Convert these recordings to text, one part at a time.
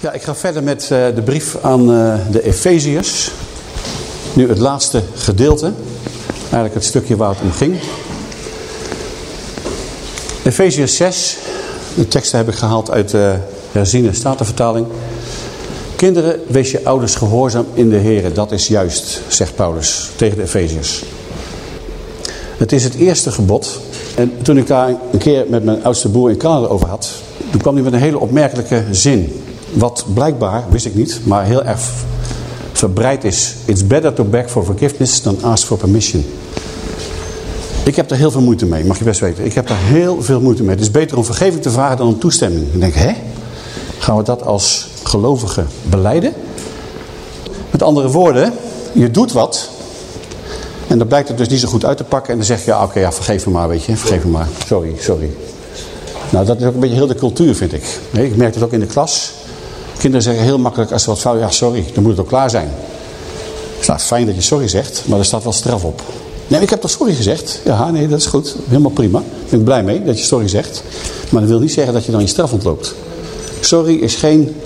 Ja, ik ga verder met eh, de brief aan eh, de Efeziërs. Nu het laatste gedeelte. Eigenlijk het stukje waar het om ging. Efeziërs 6. De teksten heb ik gehaald uit de herziene statenvertaling. Kinderen, wees je ouders gehoorzaam in de Heer. Dat is juist, zegt Paulus tegen de Efeziërs. Het is het eerste gebod. En toen ik daar een keer met mijn oudste broer in Canada over had... toen kwam hij met een hele opmerkelijke zin. Wat blijkbaar, wist ik niet, maar heel erg verbreid is. It's better to beg for forgiveness than ask for permission. Ik heb daar heel veel moeite mee, mag je best weten. Ik heb daar heel veel moeite mee. Het is beter om vergeving te vragen dan om toestemming. Ik denk, hè? Gaan we dat als gelovigen beleiden? Met andere woorden, je doet wat... En dan blijkt het dus niet zo goed uit te pakken. En dan zeg je, ja, oké, ja, vergeef me maar, weet je. Vergeef me maar. Sorry, sorry. Nou, dat is ook een beetje heel de cultuur, vind ik. Ik merk het ook in de klas. Kinderen zeggen heel makkelijk als ze wat fout... Ja, sorry, dan moet het ook klaar zijn. Het is nou fijn dat je sorry zegt, maar er staat wel straf op. Nee, ik heb toch sorry gezegd? Ja, nee, dat is goed. Helemaal prima. Ik ben blij mee dat je sorry zegt. Maar dat wil niet zeggen dat je dan je straf ontloopt. Sorry is geen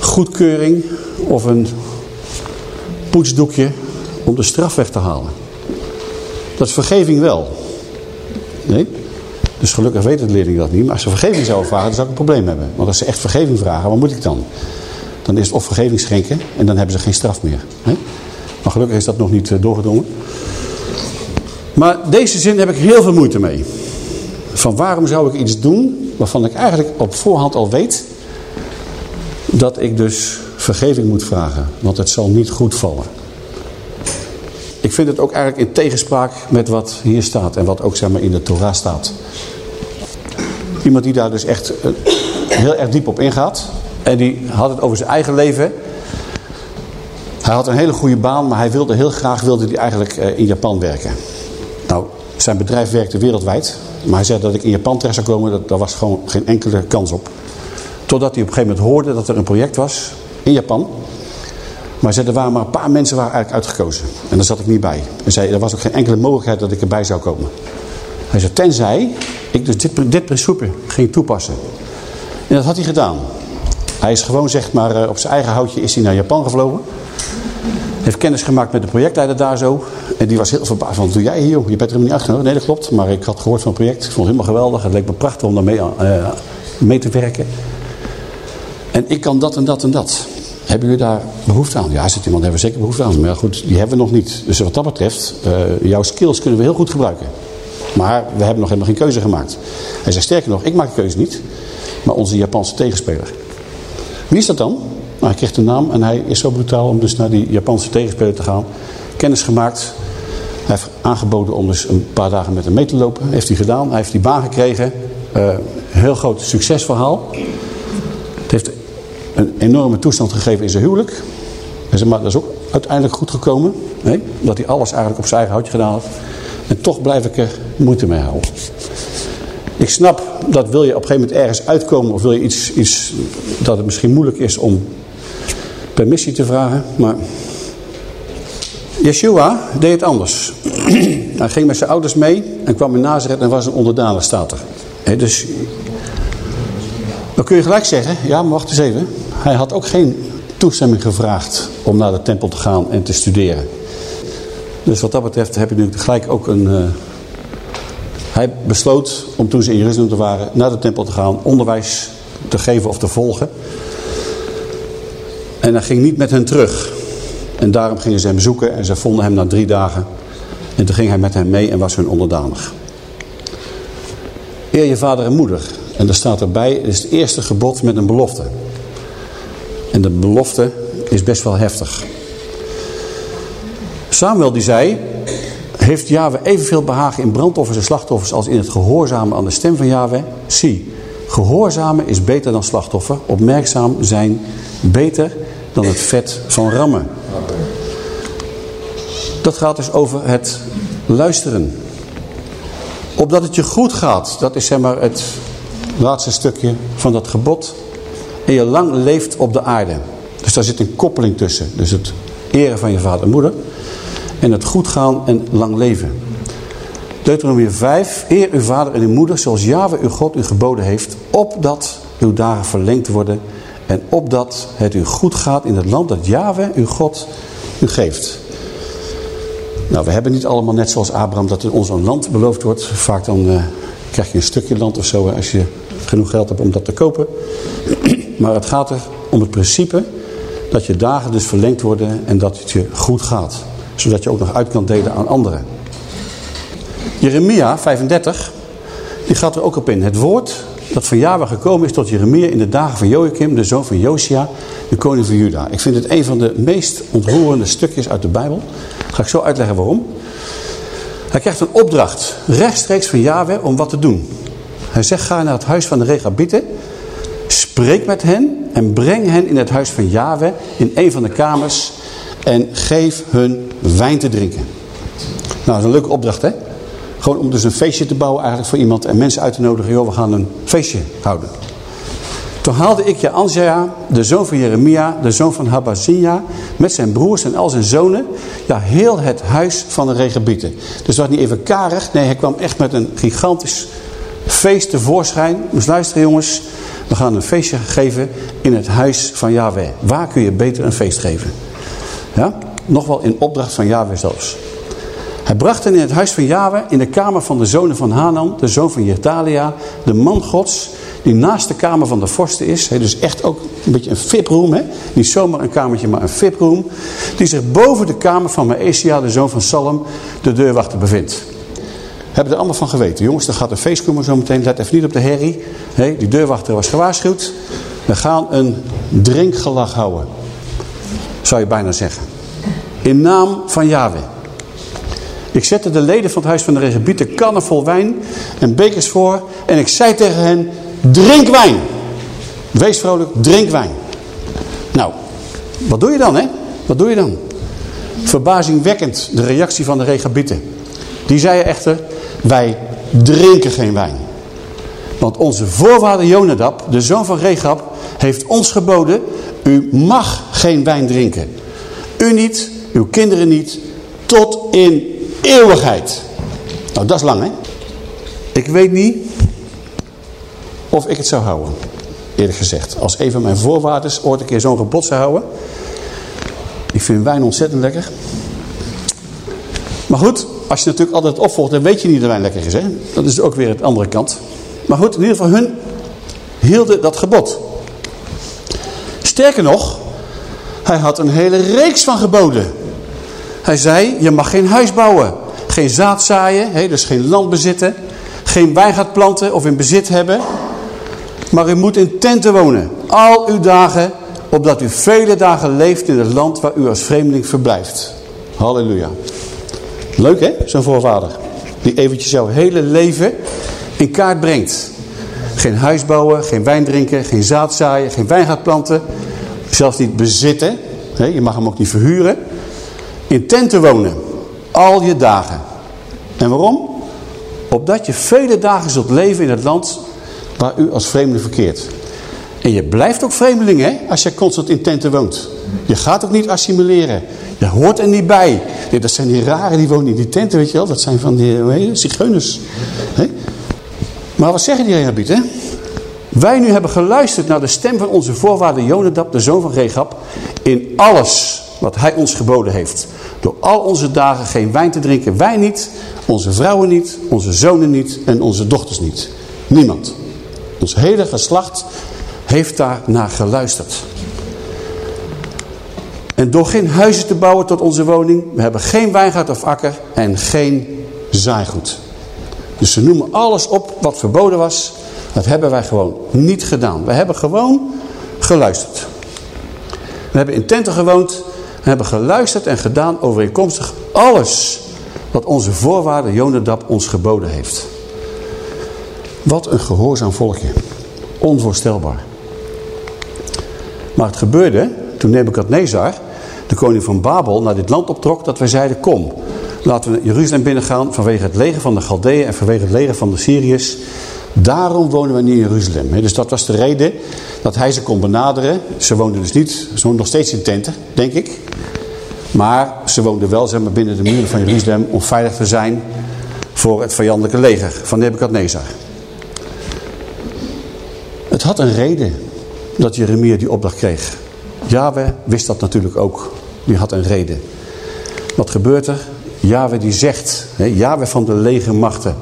goedkeuring of een poetsdoekje om de straf weg te halen. Dat is vergeving wel. Dus gelukkig weet de leerling dat niet. Maar als ze vergeving zouden vragen, dan zou ik een probleem hebben. Want als ze echt vergeving vragen, wat moet ik dan? Dan is het of vergeving schenken en dan hebben ze geen straf meer. Nee? Maar gelukkig is dat nog niet eh, doorgedrongen. Maar deze zin heb ik heel veel moeite mee. Van waarom zou ik iets doen waarvan ik eigenlijk op voorhand al weet dat ik dus vergeving moet vragen. Want het zal niet goed vallen. Ik vind het ook eigenlijk in tegenspraak met wat hier staat en wat ook zeg maar, in de Torah staat. Iemand die daar dus echt eh, heel erg diep op ingaat. En die had het over zijn eigen leven. Hij had een hele goede baan, maar hij wilde heel graag wilde hij eigenlijk eh, in Japan werken. Nou, zijn bedrijf werkte wereldwijd. Maar hij zei dat ik in Japan terecht zou komen, dat, daar was gewoon geen enkele kans op. Totdat hij op een gegeven moment hoorde dat er een project was in Japan. Maar zei, er waren maar een paar mensen waren eigenlijk uitgekozen. En daar zat ik niet bij. En zei, er was ook geen enkele mogelijkheid dat ik erbij zou komen. Hij zei, tenzij ik dus dit, dit principe ging toepassen. En dat had hij gedaan. Hij is gewoon, zeg maar, eh, op zijn eigen houtje is hij naar Japan gevlogen. Heeft kennis gemaakt met de projectleider daar zo. En die was heel verbaasd van, doe jij hier? Je bent er helemaal niet achter. Nee, dat klopt. Maar ik had gehoord van het project. Ik vond het helemaal geweldig. Het leek me prachtig om daarmee uh, mee te werken. En ik kan dat en dat en dat. Hebben jullie daar behoefte aan? Ja, zit iemand, hebben we zeker behoefte aan. Maar goed, die hebben we nog niet. Dus wat dat betreft, uh, jouw skills kunnen we heel goed gebruiken. Maar we hebben nog helemaal geen keuze gemaakt. Hij zegt, sterker nog, ik maak de keuze niet. Maar onze Japanse tegenspeler. Wie is dat dan? Nou, hij kreeg de naam en hij is zo brutaal om dus naar die Japanse tegenspeler te gaan. Kennis gemaakt. Hij heeft aangeboden om dus een paar dagen met hem mee te lopen. Heeft hij gedaan. Hij heeft die baan gekregen. Uh, heel groot succesverhaal. Het heeft een enorme toestand gegeven in zijn huwelijk. Maar dat is ook uiteindelijk goed gekomen. Nee? Dat hij alles eigenlijk op zijn eigen houtje gedaan had. En toch blijf ik er moeite mee houden. Ik snap dat wil je op een gegeven moment ergens uitkomen. Of wil je iets, iets dat het misschien moeilijk is om permissie te vragen. Maar Yeshua deed het anders. Hij ging met zijn ouders mee en kwam in Nazareth en was een onderdanig staat er. He, dus dan kun je gelijk zeggen, ja maar wacht eens even. Hij had ook geen toestemming gevraagd om naar de tempel te gaan en te studeren. Dus wat dat betreft heb je nu gelijk ook een... Uh, hij besloot om toen ze in Jeruzalem te waren naar de tempel te gaan, onderwijs te geven of te volgen. En hij ging niet met hen terug. En daarom gingen ze hem zoeken en ze vonden hem na drie dagen. En toen ging hij met hen mee en was hun onderdanig. Eer je vader en moeder. En daar staat erbij, het is het eerste gebod met een belofte. En de belofte is best wel heftig. Samuel die zei, heeft Yahweh evenveel behagen in brandoffers en slachtoffers als in het gehoorzamen aan de stem van Yahweh? Zie, gehoorzamen is beter dan slachtoffer, opmerkzaam zijn beter dan het vet van rammen. Dat gaat dus over het luisteren. Opdat het je goed gaat. Dat is zeg maar het laatste stukje van dat gebod. En je lang leeft op de aarde. Dus daar zit een koppeling tussen. Dus het eren van je vader en moeder. En het goed gaan en lang leven. Deuteronomie 5. Eer uw vader en uw moeder zoals Yahweh uw God u geboden heeft. Opdat uw dagen verlengd worden. En opdat het u goed gaat in het land dat Yahweh uw God u geeft. Nou, we hebben niet allemaal net zoals Abraham dat ons een land beloofd wordt. Vaak dan uh, krijg je een stukje land of zo als je genoeg geld hebt om dat te kopen. Maar het gaat er om het principe dat je dagen dus verlengd worden en dat het je goed gaat. Zodat je ook nog uit kan delen aan anderen. Jeremia 35, die gaat er ook op in. Het woord dat van Yahweh gekomen is tot Jeremia in de dagen van Joachim, de zoon van Josia, de koning van Juda. Ik vind het een van de meest ontroerende stukjes uit de Bijbel. Ga ik zo uitleggen waarom. Hij krijgt een opdracht, rechtstreeks van Yahweh, om wat te doen. Hij zegt, ga naar het huis van de Regabieten, spreek met hen en breng hen in het huis van Yahweh in een van de kamers en geef hun wijn te drinken. Nou, dat is een leuke opdracht, hè? Gewoon om dus een feestje te bouwen eigenlijk voor iemand en mensen uit te nodigen. Joh, we gaan een feestje houden. Toen haalde ik Jaanzia, de zoon van Jeremia, de zoon van Habazia, met zijn broers en al zijn zonen, ja, heel het huis van de regebieten. Dus het was niet even karig, nee, hij kwam echt met een gigantisch feest tevoorschijn. Dus luisteren jongens, we gaan een feestje geven in het huis van Yahweh. Waar kun je beter een feest geven? Ja, nog wel in opdracht van Yahweh zelfs. Hij bracht hen in het huis van Yahweh, in de kamer van de zonen van Hanan, de zoon van Jertalia, de man gods, die naast de kamer van de vorsten is. He, dus echt ook een beetje een VIP-room. Niet zomaar een kamertje, maar een VIP-room. Die zich boven de kamer van Maesia, de zoon van Salem, de deurwachter bevindt. Hebben er allemaal van geweten. Jongens, er gaat een feest komen zo meteen. Let even niet op de herrie. Die deurwachter was gewaarschuwd. We gaan een drinkgelag houden. Zou je bijna zeggen. In naam van Yahweh. Ik zette de leden van het huis van de regebieten kannen vol wijn en bekers voor. En ik zei tegen hen, drink wijn. Wees vrolijk, drink wijn. Nou, wat doe je dan hè? Wat doe je dan? Verbazingwekkend de reactie van de regebieten. Die zeiden echter, wij drinken geen wijn. Want onze voorvader Jonadab, de zoon van Regab, heeft ons geboden, u mag geen wijn drinken. U niet, uw kinderen niet, tot in eeuwigheid. Nou, dat is lang, hè? Ik weet niet of ik het zou houden, eerlijk gezegd. Als een van mijn voorwaarders ooit een keer zo'n gebod zou houden. Ik vind wijn ontzettend lekker. Maar goed, als je natuurlijk altijd opvolgt, dan weet je niet dat wijn lekker is. Hè? Dat is ook weer het andere kant. Maar goed, in ieder geval hun hielden dat gebod. Sterker nog, hij had een hele reeks van geboden. Hij zei, je mag geen huis bouwen, geen zaad zaaien, hè, dus geen land bezitten, geen wijngaard planten of in bezit hebben. Maar u moet in tenten wonen, al uw dagen, opdat u vele dagen leeft in het land waar u als vreemdeling verblijft. Halleluja. Leuk hè, zo'n voorvader. Die eventjes jouw hele leven in kaart brengt. Geen huis bouwen, geen wijn drinken, geen zaad zaaien, geen wijngaard planten. Zelfs niet bezitten. Je mag hem ook niet verhuren. In tenten wonen. Al je dagen. En waarom? Opdat je vele dagen zult leven in het land waar u als vreemdeling verkeert. En je blijft ook vreemdeling hè, als je constant in tenten woont. Je gaat ook niet assimileren. Je hoort er niet bij. Dat zijn die raren die wonen in die tenten, weet je wel. Dat zijn van die zigeuners. Maar wat zeggen die Rehabieten? Wij nu hebben geluisterd naar de stem van onze voorvader Jonadab, de zoon van Regab, in alles wat hij ons geboden heeft. Door al onze dagen geen wijn te drinken, wij niet, onze vrouwen niet, onze zonen niet en onze dochters niet. Niemand. Ons hele geslacht heeft daar naar geluisterd. En door geen huizen te bouwen tot onze woning. We hebben geen wijngaard of akker en geen zaaigoed. Dus ze noemen alles op wat verboden was. Dat hebben wij gewoon niet gedaan. We hebben gewoon geluisterd. We hebben in tenten gewoond. We hebben geluisterd en gedaan overeenkomstig alles wat onze voorwaarder Jonadab ons geboden heeft. Wat een gehoorzaam volkje. Onvoorstelbaar. Maar het gebeurde toen Nebukadnezar, de koning van Babel, naar dit land optrok, dat wij zeiden, kom, Laten we Jeruzalem binnengaan vanwege het leger van de Galdeeën en vanwege het leger van de Syriërs. Daarom wonen we niet in Jeruzalem. Dus dat was de reden dat hij ze kon benaderen. Ze woonden dus niet, ze woonden nog steeds in tenten, denk ik. Maar ze woonden wel zeg maar, binnen de muren van Jeruzalem om veilig te zijn voor het vijandelijke leger van Nebukadnezar. Het had een reden dat Jeremia die opdracht kreeg. Yahweh wist dat natuurlijk ook. Die had een reden. Wat gebeurt er? Yahweh die zegt, hè, Yahweh van de legermachten,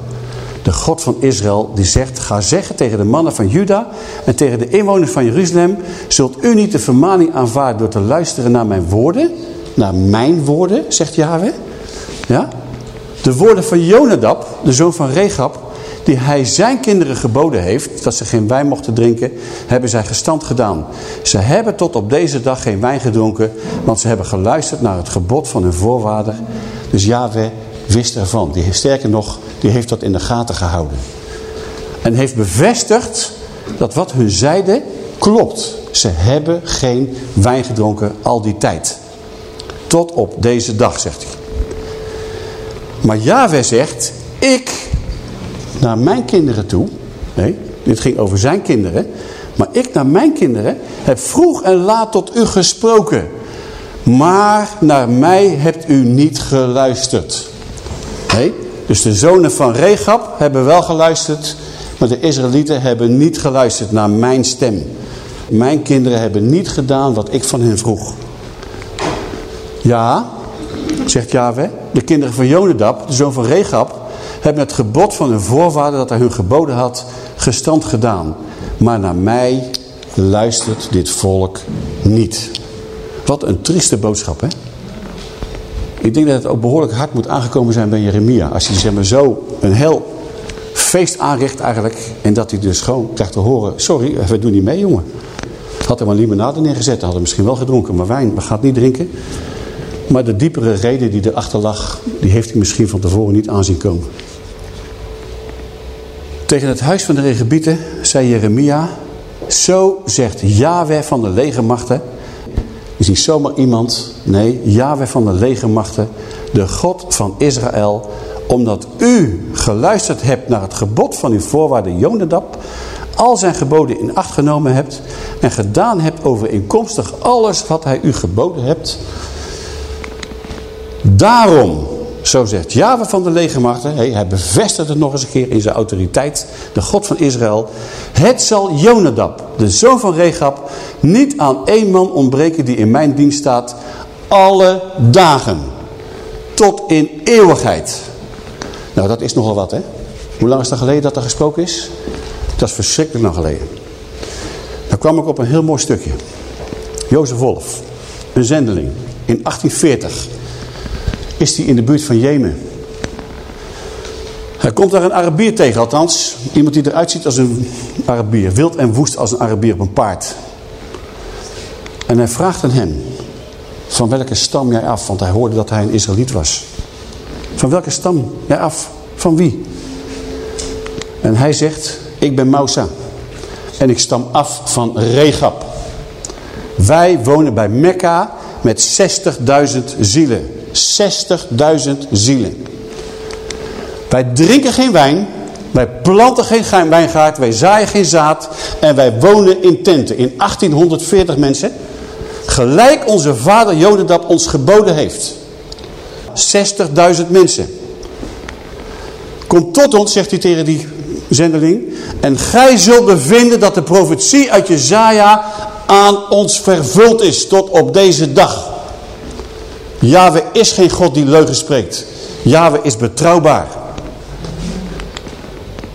de God van Israël, die zegt, ga zeggen tegen de mannen van Juda en tegen de inwoners van Jeruzalem, zult u niet de vermaning aanvaarden door te luisteren naar mijn woorden, naar mijn woorden, zegt Yahweh. Ja? De woorden van Jonadab, de zoon van Regab, die hij zijn kinderen geboden heeft, dat ze geen wijn mochten drinken, hebben zij gestand gedaan. Ze hebben tot op deze dag geen wijn gedronken, want ze hebben geluisterd naar het gebod van hun voorvader. Dus Yahweh wist ervan. Die, sterker nog, die heeft dat in de gaten gehouden. En heeft bevestigd dat wat hun zeiden klopt. Ze hebben geen wijn gedronken al die tijd. Tot op deze dag, zegt hij. Maar Yahweh zegt, ik naar mijn kinderen toe. Nee, dit ging over zijn kinderen. Maar ik naar mijn kinderen heb vroeg en laat tot u gesproken. Maar naar mij hebt u niet geluisterd. Dus de zonen van Regab hebben wel geluisterd. Maar de Israëlieten hebben niet geluisterd naar mijn stem. Mijn kinderen hebben niet gedaan wat ik van hen vroeg. Ja, zegt Yahweh, de kinderen van Jonadab, de zoon van Regab, hebben het gebod van hun voorvader dat hij hun geboden had, gestand gedaan. Maar naar mij luistert dit volk niet. Wat een trieste boodschap, hè? Ik denk dat het ook behoorlijk hard moet aangekomen zijn bij Jeremia. Als hij zeg maar, zo een heel feest aanricht eigenlijk. En dat hij dus gewoon krijgt te horen, sorry, we doen niet mee jongen. Had er maar limonade neergezet, hadden misschien wel gedronken. Maar wijn, we gaan het niet drinken. Maar de diepere reden die erachter lag, die heeft hij misschien van tevoren niet aanzien komen. Tegen het huis van de regebieten zei Jeremia, zo zegt Yahweh van de legermachten. Is niet zomaar iemand, nee, Yahweh van de legermachten, de God van Israël, omdat u geluisterd hebt naar het gebod van uw voorwaarde Jonadab, al zijn geboden in acht genomen hebt en gedaan hebt overeenkomstig alles wat hij u geboden hebt. Daarom zo zegt Java van de legermachten. Hij bevestigt het nog eens een keer in zijn autoriteit. De God van Israël. Het zal Jonadab, de zoon van Regab, niet aan één man ontbreken die in mijn dienst staat. Alle dagen. Tot in eeuwigheid. Nou, dat is nogal wat, hè? Hoe lang is dat geleden dat er gesproken is? Dat is verschrikkelijk lang geleden. Dan kwam ik op een heel mooi stukje. Jozef Wolf, een zendeling, in 1840 is hij in de buurt van Jemen. Hij komt daar een Arabier tegen, althans iemand die eruit ziet als een Arabier. Wild en woest als een Arabier op een paard. En hij vraagt aan hem, van welke stam jij af? Want hij hoorde dat hij een Israëliet was. Van welke stam jij af? Van wie? En hij zegt, ik ben Moussa. En ik stam af van Regab. Wij wonen bij Mekka met 60.000 zielen. 60.000 zielen. Wij drinken geen wijn, wij planten geen wijngaard, wij zaaien geen zaad en wij wonen in tenten. In 1840 mensen, gelijk onze vader Jodendap ons geboden heeft. 60.000 mensen. Kom tot ons, zegt hij tegen die zendeling. En gij zult bevinden dat de profetie uit Jezaja aan ons vervuld is tot op deze dag. Yahweh is geen God die leugen spreekt. Yahweh is betrouwbaar.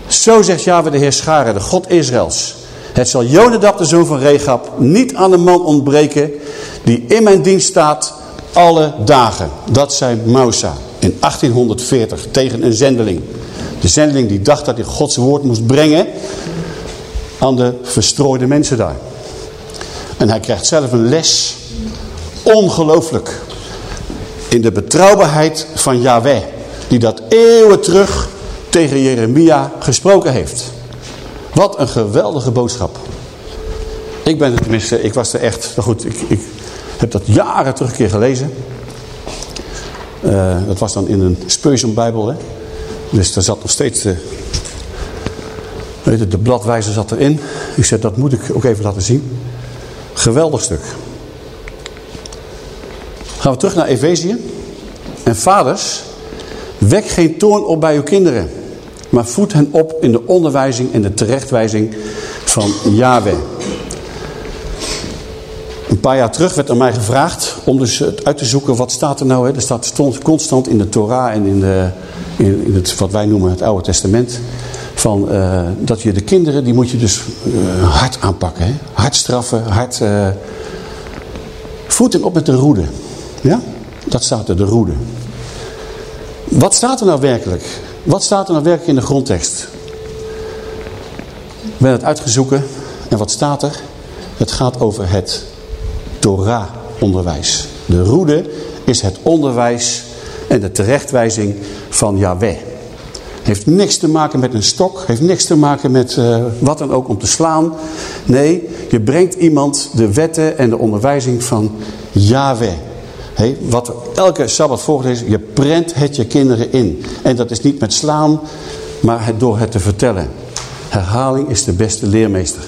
Zo zegt Yahweh de Heer Scharen, de God Israëls. Het zal Jonadab, de zoon van Regab, niet aan de man ontbreken die in mijn dienst staat alle dagen. Dat zei Mousa in 1840 tegen een zendeling. De zendeling die dacht dat hij Gods woord moest brengen aan de verstrooide mensen daar. En hij krijgt zelf een les. Ongelooflijk in de betrouwbaarheid van Yahweh. Die dat eeuwen terug tegen Jeremia gesproken heeft. Wat een geweldige boodschap. Ik ben het tenminste, ik was er echt, nou goed, ik, ik heb dat jaren terug een keer gelezen. Uh, dat was dan in een Spurgeon Bijbel. Hè? Dus daar zat nog steeds de, weet het, de bladwijzer zat erin. Ik zei, dat moet ik ook even laten zien. Geweldig stuk. Gaan we terug naar Efezië. En vaders, wek geen toorn op bij uw kinderen. Maar voed hen op in de onderwijzing en de terechtwijzing van Yahweh. Een paar jaar terug werd er mij gevraagd om dus uit te zoeken wat staat er nou. Hè? Er staat constant in de Torah en in, de, in, het, wat wij noemen het Oude Testament. Van, uh, dat je de kinderen, die moet je dus uh, hard aanpakken. Hè? Hard straffen, hard... Uh, voed hen op met de roede. Ja? Dat staat er, de roede. Wat staat er nou werkelijk? Wat staat er nou werkelijk in de grondtekst? Ik ben het uitgezoeken. En wat staat er? Het gaat over het Torah-onderwijs. De roede is het onderwijs en de terechtwijzing van Yahweh. Heeft niks te maken met een stok. Heeft niks te maken met uh, wat dan ook om te slaan. Nee, je brengt iemand de wetten en de onderwijzing van Yahweh. Hey, wat elke Sabbat volgt is, je prent het je kinderen in. En dat is niet met slaan, maar het, door het te vertellen. Herhaling is de beste leermeester.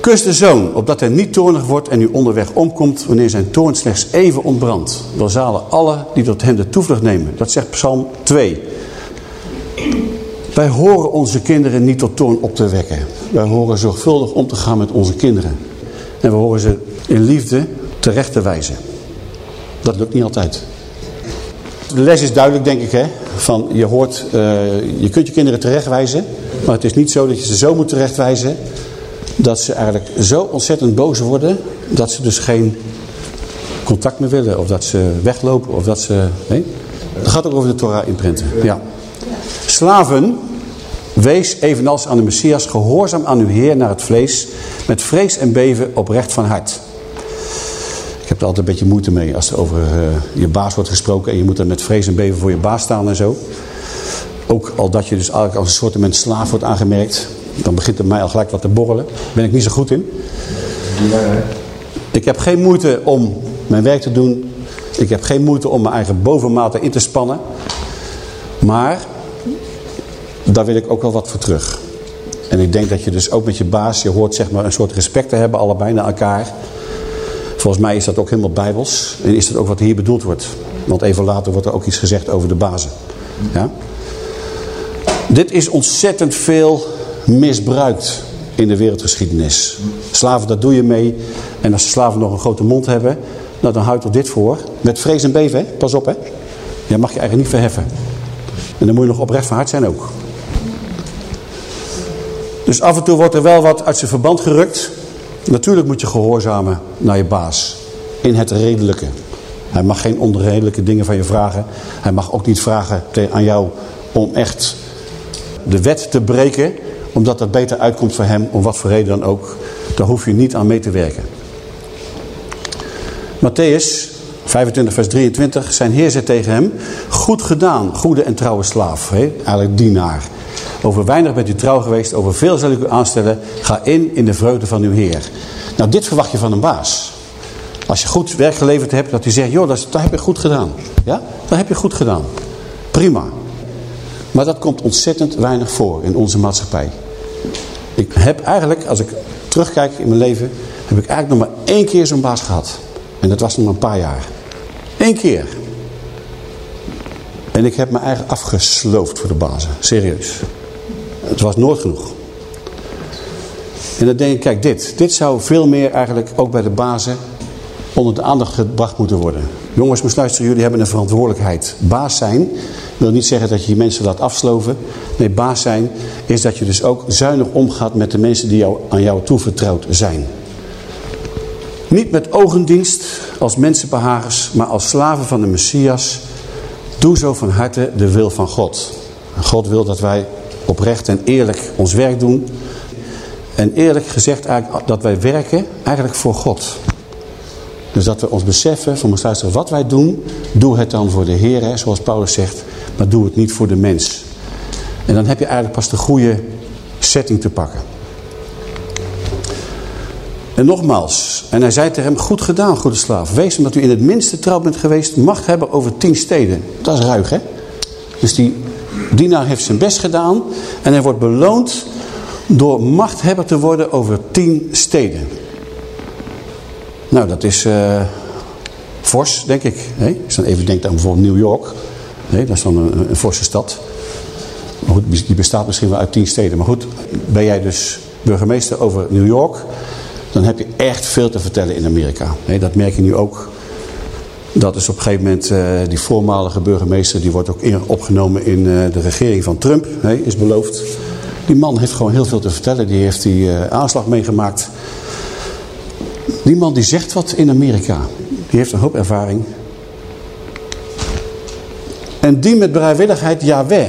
Kus de zoon, opdat hij niet toornig wordt en u onderweg omkomt wanneer zijn toorn slechts even ontbrandt. zalen alle die tot hem de toevlucht nemen. Dat zegt Psalm 2. Wij horen onze kinderen niet tot toorn op te wekken. Wij horen zorgvuldig om te gaan met onze kinderen. En we horen ze in liefde terecht te wijzen. Dat lukt niet altijd. De les is duidelijk, denk ik. Hè? Van, je, hoort, uh, je kunt je kinderen terechtwijzen. Maar het is niet zo dat je ze zo moet terechtwijzen dat ze eigenlijk zo ontzettend boos worden dat ze dus geen contact meer willen of dat ze weglopen of dat ze... Nee? Gaat ook over de Torah inprinten. Ja. Slaven, wees evenals aan de Messias gehoorzaam aan uw Heer naar het vlees met vrees en beven oprecht van hart. Ik heb er altijd een beetje moeite mee als er over uh, je baas wordt gesproken en je moet dan met vrees en beven voor je baas staan en zo. Ook al dat je dus eigenlijk als een soort slaaf wordt aangemerkt. Dan begint er mij al gelijk wat te borrelen. Daar ben ik niet zo goed in. Ik heb geen moeite om mijn werk te doen. Ik heb geen moeite om mijn eigen bovenmate in te spannen. Maar daar wil ik ook wel wat voor terug. En ik denk dat je dus ook met je baas, je hoort zeg maar een soort respect te hebben, allebei naar elkaar. Volgens mij is dat ook helemaal bijbels. En is dat ook wat hier bedoeld wordt. Want even later wordt er ook iets gezegd over de bazen. Ja? Dit is ontzettend veel misbruikt in de wereldgeschiedenis. Slaven, dat doe je mee. En als de slaven nog een grote mond hebben, nou, dan houdt er dit voor. Met vrees en beven, pas op hè. Je mag je eigenlijk niet verheffen. En dan moet je nog oprecht van hart zijn ook. Dus af en toe wordt er wel wat uit zijn verband gerukt. Natuurlijk moet je gehoorzamen naar je baas. In het redelijke. Hij mag geen onredelijke dingen van je vragen. Hij mag ook niet vragen aan jou om echt de wet te breken omdat dat beter uitkomt voor hem, om wat voor reden dan ook. Daar hoef je niet aan mee te werken. Matthäus 25 vers 23. Zijn heer zei tegen hem. Goed gedaan, goede en trouwe slaaf. Hè? Eigenlijk dienaar. Over weinig bent u trouw geweest, over veel zal ik u aanstellen. Ga in in de vreugde van uw heer. Nou, dit verwacht je van een baas. Als je goed werk geleverd hebt, dat hij zegt, joh, dat heb je goed gedaan. Ja, dat heb je goed gedaan. Prima. Maar dat komt ontzettend weinig voor in onze maatschappij. Ik heb eigenlijk, als ik terugkijk in mijn leven, heb ik eigenlijk nog maar één keer zo'n baas gehad. En dat was nog een paar jaar. Eén keer. En ik heb me eigenlijk afgesloofd voor de bazen. Serieus. Het was nooit genoeg. En dan denk ik, kijk dit. Dit zou veel meer eigenlijk ook bij de bazen onder de aandacht gebracht moeten worden. Jongens, luisteren, jullie hebben een verantwoordelijkheid. Baas zijn wil niet zeggen dat je je mensen laat afsloven. Nee, baas zijn is dat je dus ook zuinig omgaat met de mensen die jou, aan jou toevertrouwd zijn. Niet met ogendienst als mensenbehagers, maar als slaven van de Messias. Doe zo van harte de wil van God. God wil dat wij oprecht en eerlijk ons werk doen. En eerlijk gezegd eigenlijk dat wij werken eigenlijk voor God. Dus dat we ons beseffen van ons luisteren, wat wij doen, doe het dan voor de Heer, zoals Paulus zegt, maar doe het niet voor de mens. En dan heb je eigenlijk pas de goede setting te pakken. En nogmaals, en hij zei tegen hem, goed gedaan, goede slaaf. Wees omdat u in het minste trouw bent geweest, macht hebben over tien steden. Dat is ruig, hè? Dus die dienaar heeft zijn best gedaan en hij wordt beloond door machthebber te worden over tien steden. Nou, dat is uh, fors, denk ik. Dan even denkt aan bijvoorbeeld New York. Dat is dan een, een forse stad. Maar goed, die bestaat misschien wel uit tien steden. Maar goed, ben jij dus burgemeester over New York... dan heb je echt veel te vertellen in Amerika. Nee, dat merk je nu ook. Dat is op een gegeven moment uh, die voormalige burgemeester... die wordt ook opgenomen in uh, de regering van Trump. Is beloofd. Die man heeft gewoon heel veel te vertellen. Die heeft die uh, aanslag meegemaakt. Die man die zegt wat in Amerika. Die heeft een hoop ervaring. En die met bereidwilligheid Yahweh.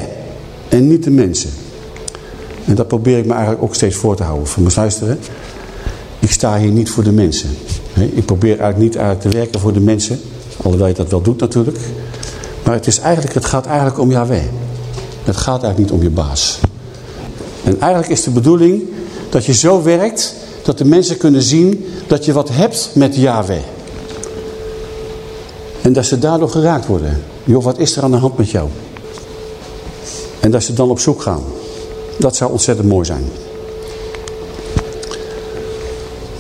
En niet de mensen. En dat probeer ik me eigenlijk ook steeds voor te houden. Van mijn luisteren. Ik sta hier niet voor de mensen. Ik probeer eigenlijk niet eigenlijk te werken voor de mensen. Alhoewel je dat wel doet natuurlijk. Maar het, is eigenlijk, het gaat eigenlijk om Yahweh. Het gaat eigenlijk niet om je baas. En eigenlijk is de bedoeling dat je zo werkt dat de mensen kunnen zien dat je wat hebt met Yahweh. En dat ze daardoor geraakt worden. Joh, wat is er aan de hand met jou? En dat ze dan op zoek gaan. Dat zou ontzettend mooi zijn.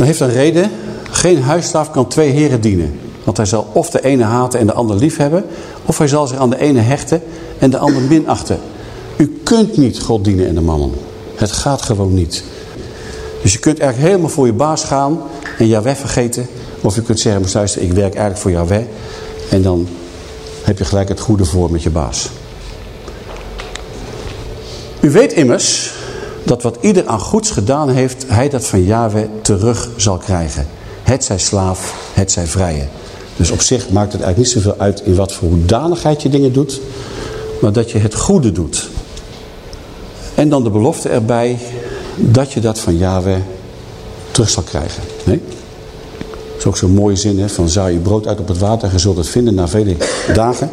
Dan heeft een reden. Geen huisslaaf kan twee heren dienen. Want hij zal of de ene haten en de ander lief hebben. Of hij zal zich aan de ene hechten en de ander minachten. U kunt niet God dienen en de mannen. Het gaat gewoon niet. Dus je kunt eigenlijk helemaal voor je baas gaan en Yahweh vergeten. Of je kunt zeggen, luister, ik werk eigenlijk voor Yahweh. En dan heb je gelijk het goede voor met je baas. U weet immers dat wat ieder aan goeds gedaan heeft, hij dat van Yahweh terug zal krijgen. Het zij slaaf, het zij vrije. Dus op zich maakt het eigenlijk niet zoveel uit in wat voor hoedanigheid je dingen doet, maar dat je het goede doet. En dan de belofte erbij dat je dat van Yahweh terug zal krijgen. Nee? Dat is ook zo'n mooie zin, hè, van zaai je brood uit op het water en je zult het vinden na vele dagen.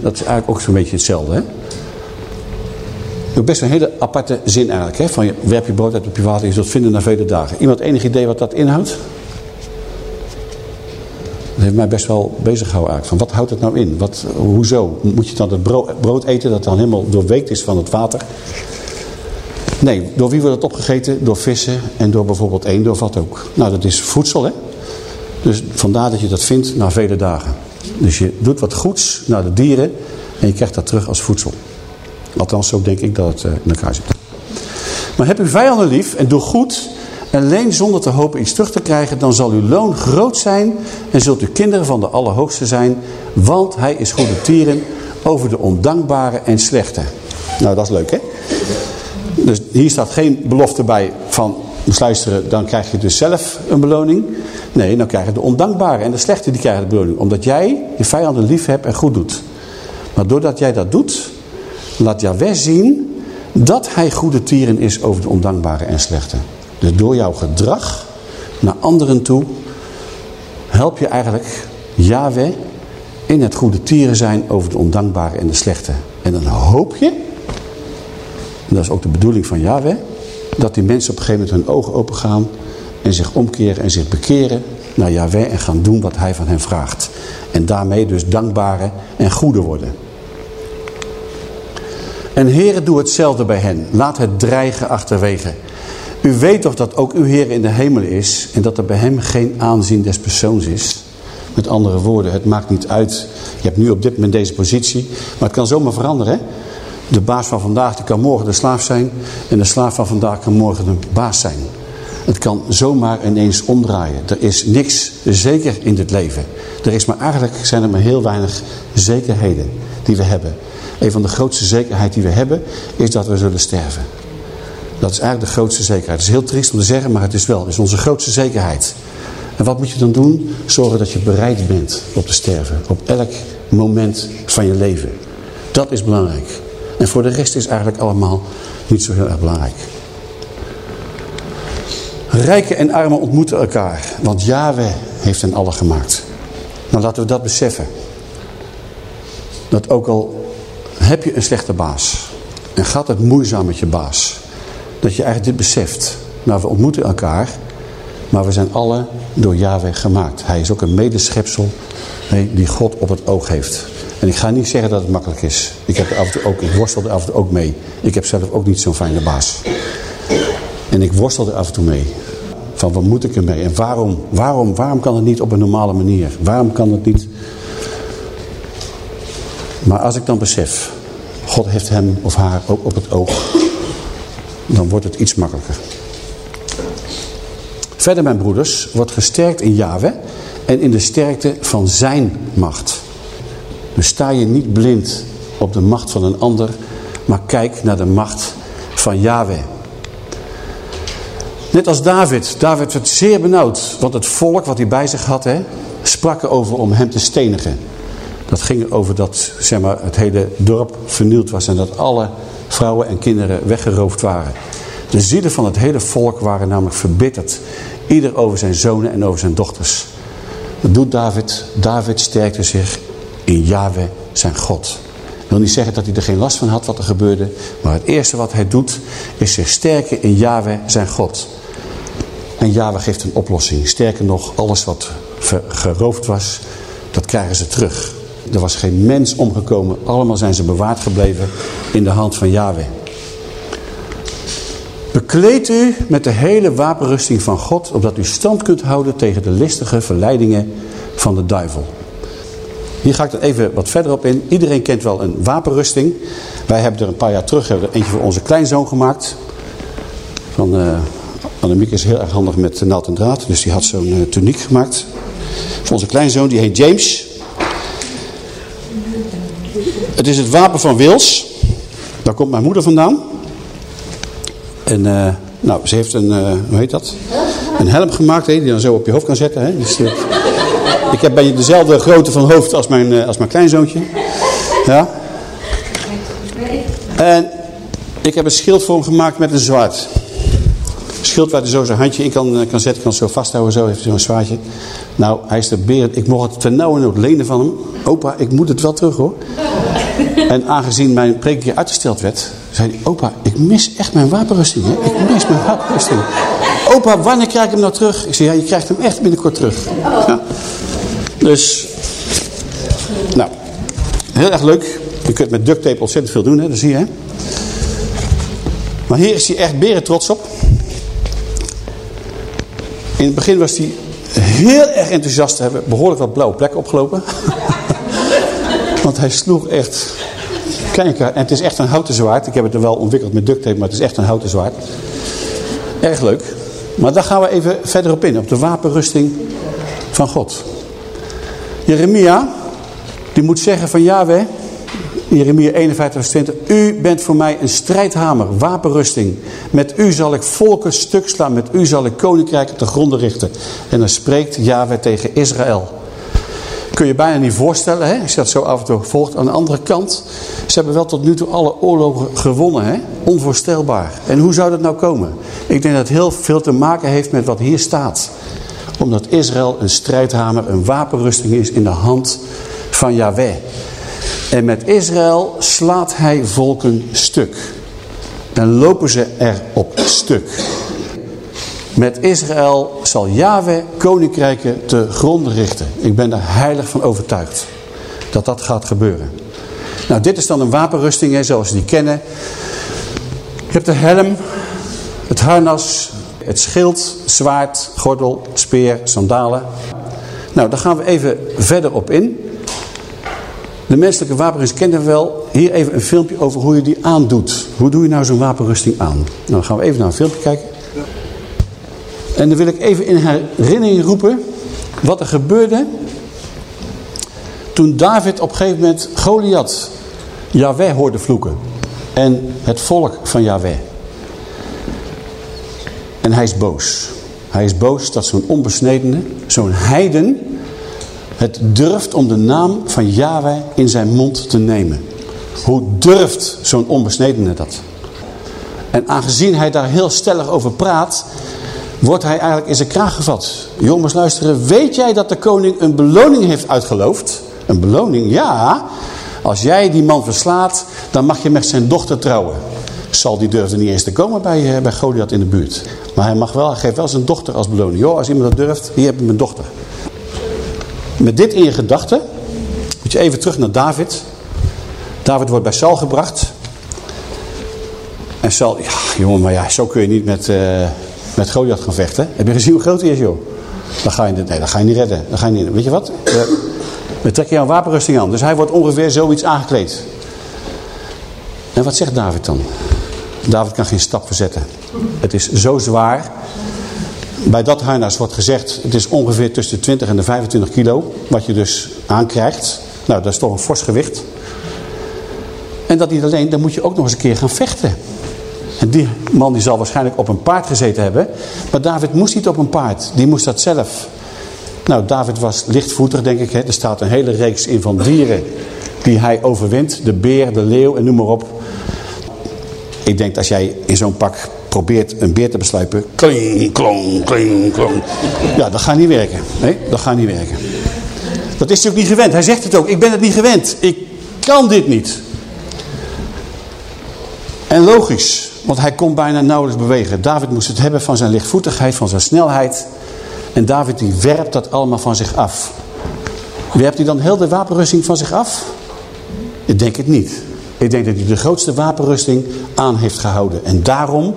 Dat is eigenlijk ook zo'n beetje hetzelfde. Hè? Best een hele aparte zin eigenlijk. Hè? Van je, werp je brood uit op je water je zult vinden na vele dagen. Iemand enig idee wat dat inhoudt? Dat heeft mij best wel bezig gehouden eigenlijk. Van wat houdt het nou in? Wat, hoezo? Moet je dan het brood, eten dat dan helemaal doorweekt is van het water? Nee, door wie wordt het opgegeten? Door vissen en door bijvoorbeeld eenden of wat ook. Nou, dat is voedsel, hè? Dus vandaar dat je dat vindt na vele dagen. Dus je doet wat goeds naar de dieren en je krijgt dat terug als voedsel. Althans, zo denk ik dat het in elkaar zit. Maar heb uw vijanden lief en doe goed en leen zonder te hopen iets terug te krijgen, dan zal uw loon groot zijn en zult u kinderen van de Allerhoogste zijn, want hij is goede tieren over de ondankbare en slechte. Nou, dat is leuk, hè? Dus hier staat geen belofte bij van besluisteren, dan krijg je dus zelf een beloning. Nee, dan krijgen de ondankbare en de slechte die krijgen de beloning. Omdat jij je vijanden lief hebt en goed doet. Maar doordat jij dat doet, laat Yahweh zien dat hij goede tieren is over de ondankbare en slechte. Dus door jouw gedrag naar anderen toe, help je eigenlijk Yahweh in het goede tieren zijn over de ondankbare en de slechte. En dan hoop je en dat is ook de bedoeling van Yahweh. Dat die mensen op een gegeven moment hun ogen open gaan. En zich omkeren en zich bekeren naar Yahweh. En gaan doen wat hij van hen vraagt. En daarmee dus dankbare en goede worden. En heren, doe hetzelfde bij hen. Laat het dreigen achterwege. U weet toch dat ook uw Heer in de hemel is. En dat er bij hem geen aanzien des persoons is. Met andere woorden, het maakt niet uit. Je hebt nu op dit moment deze positie. Maar het kan zomaar veranderen. De baas van vandaag die kan morgen de slaaf zijn. En de slaaf van vandaag kan morgen de baas zijn. Het kan zomaar ineens omdraaien. Er is niks zeker in dit leven. Er is maar eigenlijk zijn er maar heel weinig zekerheden die we hebben. Een van de grootste zekerheden die we hebben is dat we zullen sterven. Dat is eigenlijk de grootste zekerheid. Het is heel triest om te zeggen, maar het is wel. Het is onze grootste zekerheid. En wat moet je dan doen? Zorgen dat je bereid bent op te sterven. Op elk moment van je leven. Dat is belangrijk. En voor de rest is eigenlijk allemaal niet zo heel erg belangrijk. Rijken en armen ontmoeten elkaar. Want Yahweh heeft hen alle gemaakt. Nou laten we dat beseffen. Dat ook al heb je een slechte baas. En gaat het moeizaam met je baas. Dat je eigenlijk dit beseft. Nou we ontmoeten elkaar. Maar we zijn alle door Yahweh gemaakt. Hij is ook een medeschepsel die God op het oog heeft. En ik ga niet zeggen dat het makkelijk is. Ik, heb af en toe ook, ik worstel er af en toe ook mee. Ik heb zelf ook niet zo'n fijne baas. En ik worstel er af en toe mee. Van wat moet ik ermee? En waarom, waarom, waarom kan het niet op een normale manier? Waarom kan het niet... Maar als ik dan besef, God heeft hem of haar ook op het oog, dan wordt het iets makkelijker. Verder, mijn broeders, wordt gesterkt in Yahweh en in de sterkte van zijn macht. Dus sta je niet blind op de macht van een ander, maar kijk naar de macht van Yahweh. Net als David. David werd zeer benauwd, want het volk wat hij bij zich had, hè, sprak erover om hem te stenigen. Dat ging over dat zeg maar, het hele dorp vernield was en dat alle vrouwen en kinderen weggeroofd waren. De zielen van het hele volk waren namelijk verbitterd. Ieder over zijn zonen en over zijn dochters. Dat doet David. David sterkte zich in Yahweh zijn God. Ik wil niet zeggen dat hij er geen last van had wat er gebeurde. Maar het eerste wat hij doet is zich sterken in Yahweh zijn God. En Yahweh geeft een oplossing. Sterker nog, alles wat geroofd was, dat krijgen ze terug. Er was geen mens omgekomen. Allemaal zijn ze bewaard gebleven in de hand van Yahweh. Bekleed u met de hele wapenrusting van God, opdat u stand kunt houden tegen de listige verleidingen van de duivel. Hier ga ik dan even wat verder op in. Iedereen kent wel een wapenrusting. Wij hebben er een paar jaar terug er eentje voor onze kleinzoon gemaakt. Van, uh, Annemiek is heel erg handig met naald en draad. Dus die had zo'n uh, tuniek gemaakt. Voor onze kleinzoon, die heet James. Het is het wapen van Wils. Daar komt mijn moeder vandaan. En uh, nou, ze heeft een, uh, hoe heet dat? Een helm gemaakt, hè, die je dan zo op je hoofd kan zetten. Hè? Dus, uh, ik heb bij dezelfde grootte van hoofd als mijn, als mijn kleinzoontje. Ja. En ik heb een schild voor hem gemaakt met een zwaard. Een schild waar hij zo zijn handje in kan, kan zetten, kan zo vasthouden. Zo heeft hij zo'n zwaardje. Nou, hij is de beer. Ik mocht het ten nauwe nood lenen van hem. Opa, ik moet het wel terug hoor. En aangezien mijn preek uitgesteld werd, zei hij, opa, ik mis echt mijn wapenrusting. Hè? Ik mis mijn wapenrusting. Opa, wanneer krijg ik hem nou terug? Ik zei, ja, je krijgt hem echt binnenkort terug. Ja. Dus, nou, heel erg leuk. Je kunt met duct tape ontzettend veel doen, hè? dat zie je. Hè? Maar hier is hij echt beren trots op. In het begin was hij heel erg enthousiast. Hebben behoorlijk wat blauwe plekken opgelopen. Want hij sloeg echt Kijk, en het is echt een houten zwaard. Ik heb het er wel ontwikkeld met duct tape, maar het is echt een houten zwaard. Erg leuk. Maar daar gaan we even verder op in. Op de wapenrusting van God. Jeremia, die moet zeggen van Yahweh. Jeremia 51 vers 20. U bent voor mij een strijdhamer, wapenrusting. Met u zal ik volken stuk slaan. Met u zal ik koninkrijken te gronden richten. En dan spreekt Yahweh tegen Israël. Kun je bijna niet voorstellen, hè? als je dat zo af en toe volgt. Aan de andere kant, ze hebben wel tot nu toe alle oorlogen gewonnen. Hè? Onvoorstelbaar. En hoe zou dat nou komen? Ik denk dat het heel veel te maken heeft met wat hier staat. Omdat Israël een strijdhamer, een wapenrusting is in de hand van Yahweh. En met Israël slaat hij volken stuk. Dan lopen ze er op stuk. Met Israël zal Yahweh koninkrijken te gronden richten. Ik ben er heilig van overtuigd dat dat gaat gebeuren. Nou, dit is dan een wapenrusting hè, zoals we die kennen. Je hebt de helm, het harnas, het schild, zwaard, gordel, speer, sandalen. Nou, daar gaan we even verder op in. De menselijke wapenrusting kennen we wel. Hier even een filmpje over hoe je die aandoet. Hoe doe je nou zo'n wapenrusting aan? Nou, dan gaan we even naar een filmpje kijken. En dan wil ik even in herinnering roepen wat er gebeurde toen David op een gegeven moment Goliath Yahweh hoorde vloeken. En het volk van Yahweh. En hij is boos. Hij is boos dat zo'n onbesnedene, zo'n heiden, het durft om de naam van Yahweh in zijn mond te nemen. Hoe durft zo'n onbesnedene dat? En aangezien hij daar heel stellig over praat, wordt hij eigenlijk in zijn kraag gevat. Jongens luisteren, weet jij dat de koning een beloning heeft uitgeloofd? Een beloning? Ja. Als jij die man verslaat, dan mag je met zijn dochter trouwen. Sal die durfde niet eens te komen bij, uh, bij Goliath in de buurt. Maar hij, mag wel, hij geeft wel zijn dochter als beloning. Joh, als iemand dat durft, hier heb ik mijn dochter. Met dit in je gedachten moet je even terug naar David. David wordt bij Saul gebracht. En Saul, ja jongen, maar ja, zo kun je niet met, uh, met Goliath gaan vechten. Heb je gezien hoe groot hij is, joh? Dan ga je, nee, dan ga je niet redden. Dan ga je niet, weet je wat? We trekken jou een wapenrusting aan. Dus hij wordt ongeveer zoiets aangekleed. En wat zegt David dan? David kan geen stap verzetten. Het is zo zwaar. Bij dat harnas wordt gezegd, het is ongeveer tussen de 20 en de 25 kilo. Wat je dus aankrijgt. Nou, dat is toch een fors gewicht. En dat niet alleen, dan moet je ook nog eens een keer gaan vechten. Die man die zal waarschijnlijk op een paard gezeten hebben. Maar David moest niet op een paard. Die moest dat zelf. Nou, David was lichtvoetig, denk ik. Hè. Er staat een hele reeks in van dieren die hij overwint. De beer, de leeuw en noem maar op. Ik denk als jij in zo'n pak probeert een beer te besluipen. Kling, klong, kling, klong. Ja, dat gaat niet werken. Nee, dat gaat niet werken. Dat is natuurlijk niet gewend. Hij zegt het ook. Ik ben het niet gewend. Ik kan dit niet. En logisch. Want hij kon bijna nauwelijks bewegen. David moest het hebben van zijn lichtvoetigheid, van zijn snelheid. En David die werpt dat allemaal van zich af. Werpt hij dan heel de wapenrusting van zich af? Ik denk het niet. Ik denk dat hij de grootste wapenrusting aan heeft gehouden. En daarom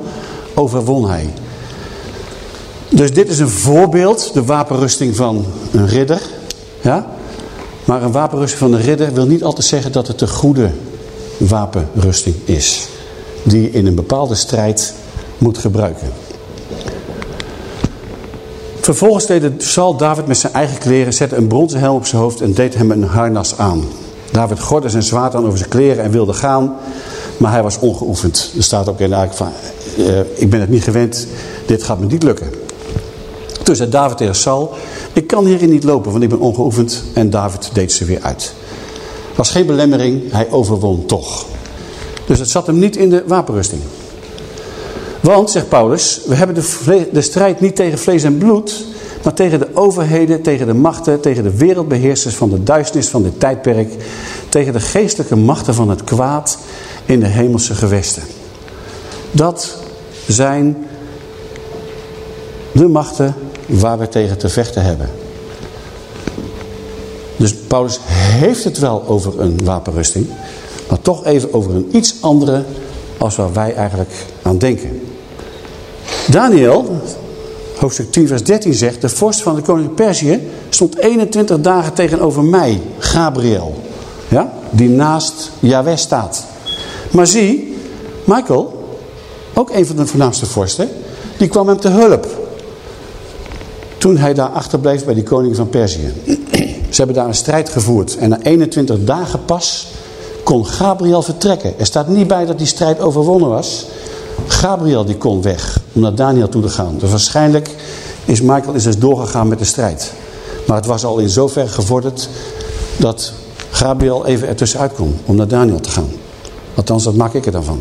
overwon hij. Dus dit is een voorbeeld, de wapenrusting van een ridder. Ja? Maar een wapenrusting van een ridder wil niet altijd zeggen dat het de goede wapenrusting is. Die je in een bepaalde strijd moet gebruiken. Vervolgens deed Saul David met zijn eigen kleren, zette een bronzen helm op zijn hoofd en deed hem een harnas aan. David gordde zijn zwaard aan over zijn kleren en wilde gaan, maar hij was ongeoefend. Er staat ook in de van, uh, ik ben het niet gewend, dit gaat me niet lukken. Toen zei David tegen Saul, ik kan hierin niet lopen, want ik ben ongeoefend. En David deed ze weer uit. was geen belemmering, hij overwon toch. Dus het zat hem niet in de wapenrusting. Want, zegt Paulus, we hebben de, de strijd niet tegen vlees en bloed, maar tegen de overheden, tegen de machten, tegen de wereldbeheersers van de duisternis van dit tijdperk, tegen de geestelijke machten van het kwaad in de hemelse gewesten. Dat zijn de machten waar we tegen te vechten hebben. Dus Paulus heeft het wel over een wapenrusting, maar toch even over een iets andere als waar wij eigenlijk aan denken. Daniel, hoofdstuk 10 vers 13 zegt, de vorst van de koning Perzië stond 21 dagen tegenover mij, Gabriel, ja, die naast Yahweh staat. Maar zie, Michael, ook een van de voornaamste vorsten, die kwam hem te hulp. Toen hij daar achterbleef bij die koning van Perzië. Ze hebben daar een strijd gevoerd. En na 21 dagen pas kon Gabriel vertrekken. Er staat niet bij dat die strijd overwonnen was. Gabriel die kon weg om naar Daniel toe te gaan. Dus waarschijnlijk is Michael is dus doorgegaan met de strijd. Maar het was al in zover gevorderd dat Gabriel even ertussenuit kon om naar Daniel te gaan. Althans, dat maak ik er dan van.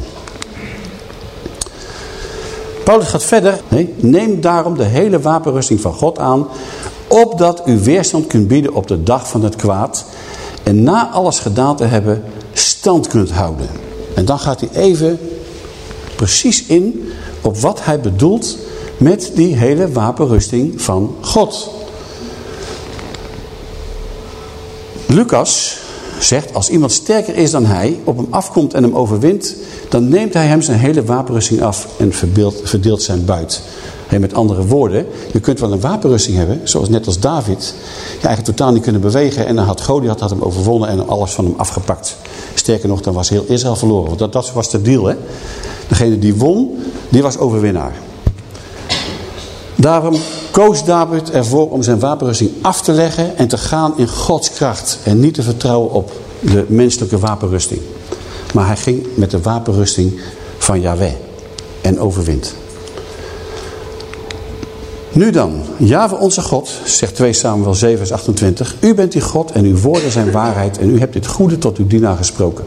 Paulus gaat verder. Nee, neem daarom de hele wapenrusting van God aan. Opdat u weerstand kunt bieden op de dag van het kwaad. En na alles gedaan te hebben, stand kunt houden. En dan gaat hij even precies in op wat hij bedoelt met die hele wapenrusting van God. Lucas zegt, als iemand sterker is dan hij, op hem afkomt en hem overwint, dan neemt hij hem zijn hele wapenrusting af en verdeelt, verdeelt zijn buit. Met andere woorden, je kunt wel een wapenrusting hebben, zoals net als David, je eigenlijk totaal niet kunnen bewegen. En dan had Goliath had hem overwonnen en alles van hem afgepakt. Sterker nog, dan was heel Israël verloren. Want dat, dat was de deal. Hè? Degene die won, die was overwinnaar. Daarom koos David ervoor om zijn wapenrusting af te leggen en te gaan in Gods kracht. En niet te vertrouwen op de menselijke wapenrusting. Maar hij ging met de wapenrusting van Yahweh en overwint. Nu dan, Java onze God, zegt 2 Samuel 7 vers 28. U bent die God en uw woorden zijn waarheid en u hebt dit goede tot uw dienaar gesproken.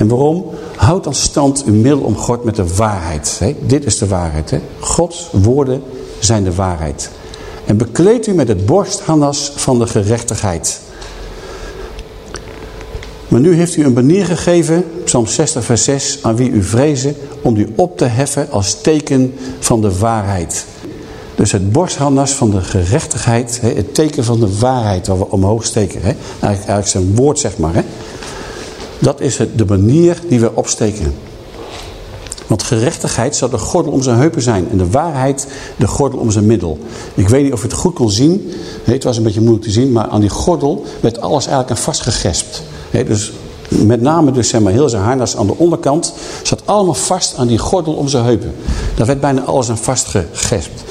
En waarom? Houd dan stand uw middel omgord met de waarheid. He? Dit is de waarheid. He? Gods woorden zijn de waarheid. En bekleed u met het borstharnas van de gerechtigheid. Maar nu heeft u een banier gegeven, Psalm 60 vers 6, aan wie u vrezen om u op te heffen als teken van de waarheid. Dus het borstharnas van de gerechtigheid, het teken van de waarheid waar we omhoog steken. Eigenlijk, zijn woord zeg maar. Dat is de manier die we opsteken. Want gerechtigheid zou de gordel om zijn heupen zijn. En de waarheid de gordel om zijn middel. Ik weet niet of je het goed kon zien. Het was een beetje moeilijk te zien. Maar aan die gordel werd alles eigenlijk aan vastgegespt. Dus met name dus zeg maar heel zijn harnas aan de onderkant. Zat allemaal vast aan die gordel om zijn heupen. Daar werd bijna alles aan vastgegespt.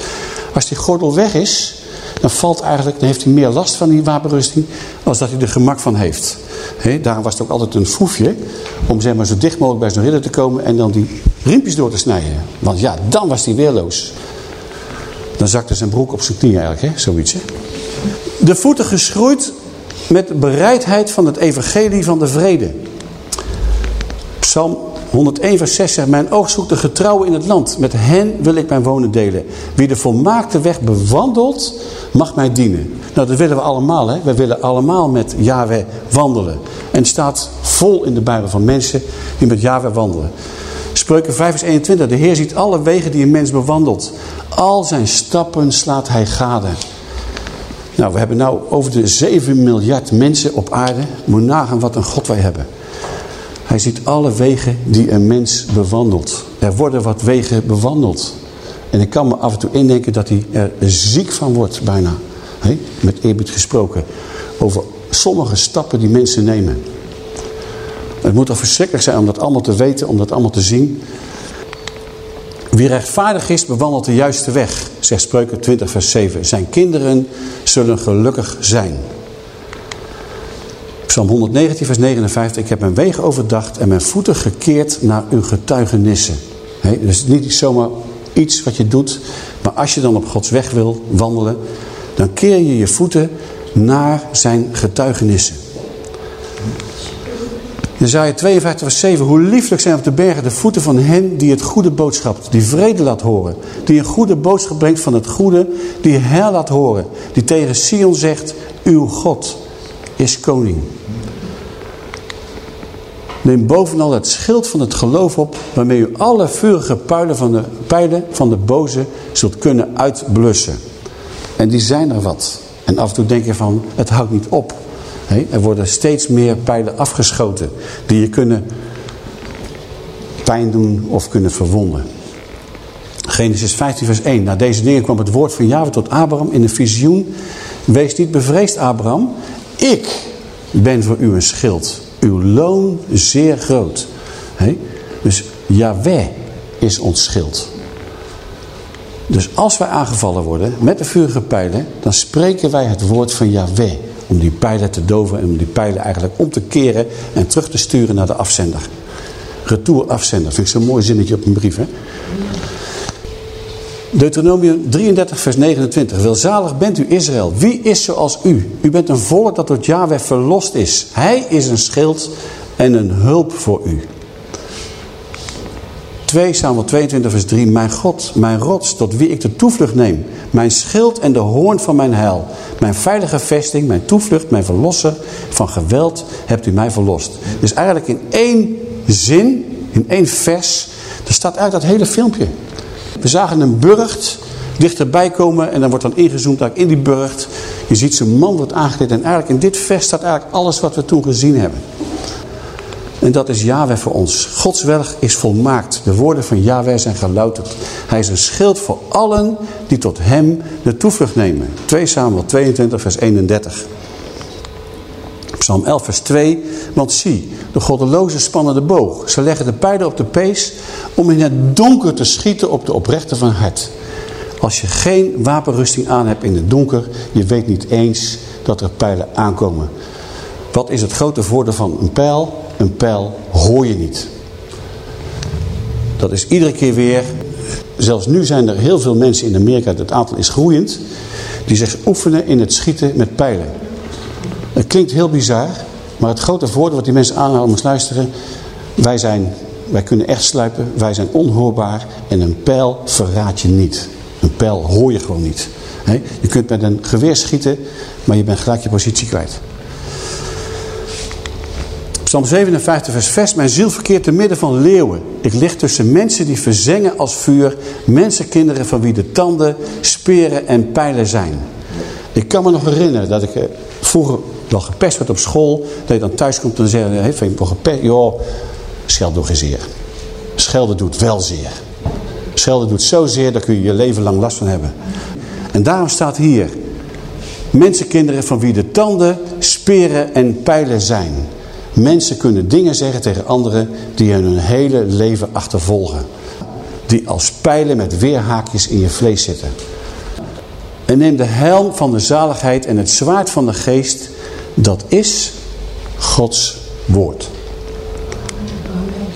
Als die gordel weg is. Dan valt eigenlijk, dan heeft hij meer last van die wapenrusting. Als dat hij er gemak van heeft. He, daarom was het ook altijd een foefje. Om zeg maar, zo dicht mogelijk bij zo'n ridder te komen. En dan die riempjes door te snijden. Want ja, dan was hij weerloos. Dan zakte zijn broek op zijn knie eigenlijk. Zoiets. De voeten geschroeid met bereidheid van het evangelie van de vrede. Psalm 101 vers 6 zegt, mijn oog zoekt de getrouwen in het land. Met hen wil ik mijn wonen delen. Wie de volmaakte weg bewandelt, mag mij dienen. Nou, dat willen we allemaal. Hè? We willen allemaal met Yahweh wandelen. En het staat vol in de Bijbel van mensen die met Yahweh wandelen. Spreuken 5 vers 21. De Heer ziet alle wegen die een mens bewandelt. Al zijn stappen slaat hij gade. Nou, we hebben nou over de 7 miljard mensen op aarde. Moet nagaan wat een God wij hebben. Hij ziet alle wegen die een mens bewandelt. Er worden wat wegen bewandeld. En ik kan me af en toe indenken dat hij er ziek van wordt bijna. Met eerbied gesproken. Over sommige stappen die mensen nemen. Het moet toch verschrikkelijk zijn om dat allemaal te weten, om dat allemaal te zien. Wie rechtvaardig is, bewandelt de juiste weg, zegt Spreuken 20 vers 7. Zijn kinderen zullen gelukkig zijn. Psalm 119 vers 59. Ik heb mijn wegen overdacht en mijn voeten gekeerd naar uw getuigenissen. He, dus niet zomaar iets wat je doet. Maar als je dan op Gods weg wil wandelen. Dan keer je je voeten naar zijn getuigenissen. Jezaja 52 vers 7. Hoe lieflijk zijn op de bergen de voeten van hen die het goede boodschap, die vrede laat horen. Die een goede boodschap brengt van het goede, die heil laat horen. Die tegen Sion zegt, uw God is koning. Neem bovenal het schild van het geloof op, waarmee u alle vurige pijlen van de, pijlen van de boze zult kunnen uitblussen. En die zijn er wat. En af en toe denk je van, het houdt niet op. er worden steeds meer pijlen afgeschoten die je kunnen pijn doen of kunnen verwonden. Genesis 15 vers 1. Na deze dingen kwam het woord van Jahwe tot Abraham in een visioen. Wees niet bevreesd Abraham. Ik ben voor u een schild uw loon zeer groot. He? Dus Yahweh is ons schild. Dus als wij aangevallen worden met de vurige pijlen, dan spreken wij het woord van Yahweh. Om die pijlen te doven en om die pijlen eigenlijk om te keren en terug te sturen naar de afzender. Retour afzender, vind ik zo'n mooi zinnetje op een brief. Hè? Deuteronomium 33 vers 29. Welzalig bent u Israël. Wie is zoals u? U bent een volk dat door Yahweh verlost is. Hij is een schild en een hulp voor u. 2 Samuel 22 vers 3. Mijn God, mijn rots, tot wie ik de toevlucht neem. Mijn schild en de hoorn van mijn heil. Mijn veilige vesting, mijn toevlucht, mijn verlosser. Van geweld hebt u mij verlost. Dus eigenlijk in één zin, in één vers, er staat eigenlijk dat hele filmpje. We zagen een burcht dichterbij komen en dan wordt dan ingezoomd in die burcht. Je ziet zijn man wordt aangekleed en eigenlijk in dit vers staat eigenlijk alles wat we toen gezien hebben. En dat is Yahweh voor ons. Gods weg is volmaakt. De woorden van Yahweh zijn gelouterd. Hij is een schild voor allen die tot hem de toevlucht nemen. 2 Samuel 22 vers 31. Psalm 11 vers 2. Want zie, de goddelozen spannen de boog. Ze leggen de pijlen op de pees om in het donker te schieten op de oprechte van hart. Als je geen wapenrusting aan hebt in het donker, je weet niet eens dat er pijlen aankomen. Wat is het grote voordeel van een pijl? Een pijl hoor je niet. Dat is iedere keer weer... Zelfs nu zijn er heel veel mensen in Amerika, het aantal is groeiend... die zich oefenen in het schieten met pijlen. Het klinkt heel bizar, maar het grote voordeel wat die mensen aanhouden om luisteren... wij, zijn, wij kunnen echt sluipen, wij zijn onhoorbaar en een pijl verraadt je niet. Een pijl hoor je gewoon niet. Je kunt met een geweer schieten, maar je bent gelijk je positie kwijt. Psalm 57 vers 6. Mijn ziel verkeert te midden van leeuwen. Ik lig tussen mensen die verzengen als vuur. Mensenkinderen van wie de tanden, speren en pijlen zijn. Ik kan me nog herinneren dat ik eh, vroeger wel gepest werd op school. Dat je dan thuis komt en dan zeggen, hey, vind je nog gepest? Joh, scheld nog geen zeer. Schelden doet wel zeer. Schelden doet zo zeer, daar kun je je leven lang last van hebben. En daarom staat hier, mensenkinderen van wie de tanden, speren en pijlen zijn. Mensen kunnen dingen zeggen tegen anderen die hun hele leven achtervolgen. Die als pijlen met weerhaakjes in je vlees zitten. En neem de helm van de zaligheid en het zwaard van de geest. Dat is Gods woord.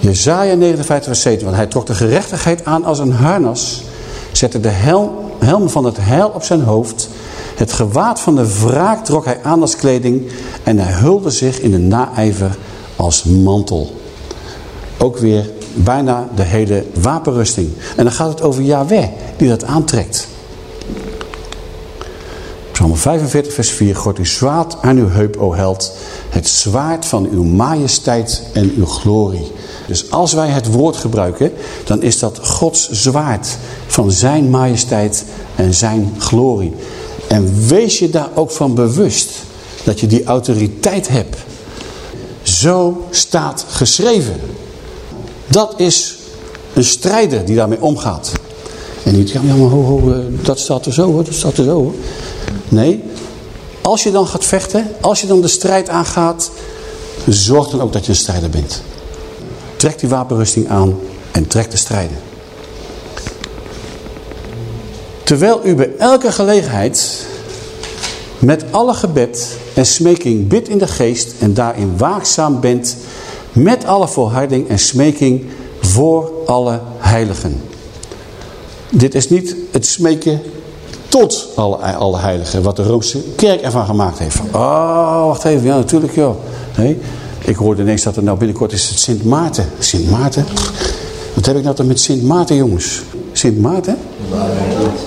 Jezaja 59 vers 7. Want hij trok de gerechtigheid aan als een harnas. Zette de helm, van het heil op zijn hoofd. Het gewaad van de wraak trok hij aan als kleding. En hij hulde zich in de naijver als mantel. Ook weer bijna de hele wapenrusting. En dan gaat het over Yahweh die dat aantrekt. Psalm 45 vers 4. Gort uw zwaard aan uw heup, o held. Het zwaard van uw majesteit en uw glorie. Dus als wij het woord gebruiken, dan is dat Gods zwaard van zijn majesteit en zijn glorie. En wees je daar ook van bewust dat je die autoriteit hebt. Zo staat geschreven. Dat is een strijder die daarmee omgaat. En niet, ja maar ho, eh, dat staat er zo hoor, dat staat er zo hoor. Nee, als je dan gaat vechten, als je dan de strijd aangaat, zorg dan ook dat je een strijder bent. Trek die wapenrusting aan en trek de strijden. Terwijl u bij elke gelegenheid met alle gebed en smeking bidt in de geest en daarin waakzaam bent met alle volharding en smeking voor alle heiligen. Dit is niet het smeken tot alle, heiligen, wat de Roomse kerk ervan gemaakt heeft. Oh, wacht even, ja natuurlijk joh. Nee, ik hoorde ineens dat er nou binnenkort is het Sint Maarten. Sint Maarten? Wat heb ik nou dan met Sint Maarten jongens? Sint Maarten?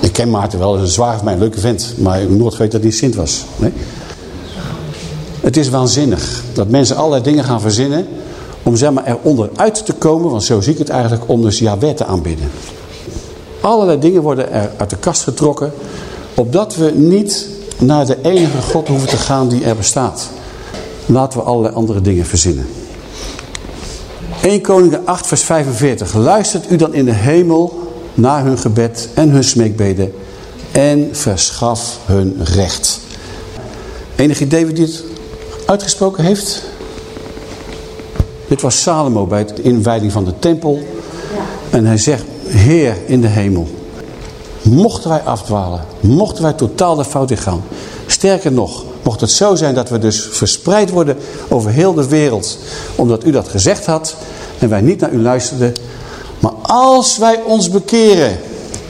Ik ken Maarten wel, dat is een zwaar van mij, een leuke vent. Maar ik heb nooit geweten dat hij Sint was. Nee? Het is waanzinnig dat mensen allerlei dingen gaan verzinnen om zeg maar, eronder uit te komen, want zo zie ik het eigenlijk, om dus Yahweh te aanbidden. Allerlei dingen worden er uit de kast getrokken, opdat we niet naar de enige God hoeven te gaan die er bestaat. Laten we allerlei andere dingen verzinnen. 1 Koningen 8 vers 45. Luistert u dan in de hemel naar hun gebed en hun smeekbeden en verschaf hun recht. Enig idee wie dit uitgesproken heeft? Dit was Salomo bij de inwijding van de tempel. En hij zegt, Heer in de hemel, mochten wij afdwalen, mochten wij totaal de fout in gaan. Sterker nog, mocht het zo zijn dat we dus verspreid worden over heel de wereld, omdat u dat gezegd had en wij niet naar u luisterden. Maar als wij ons bekeren,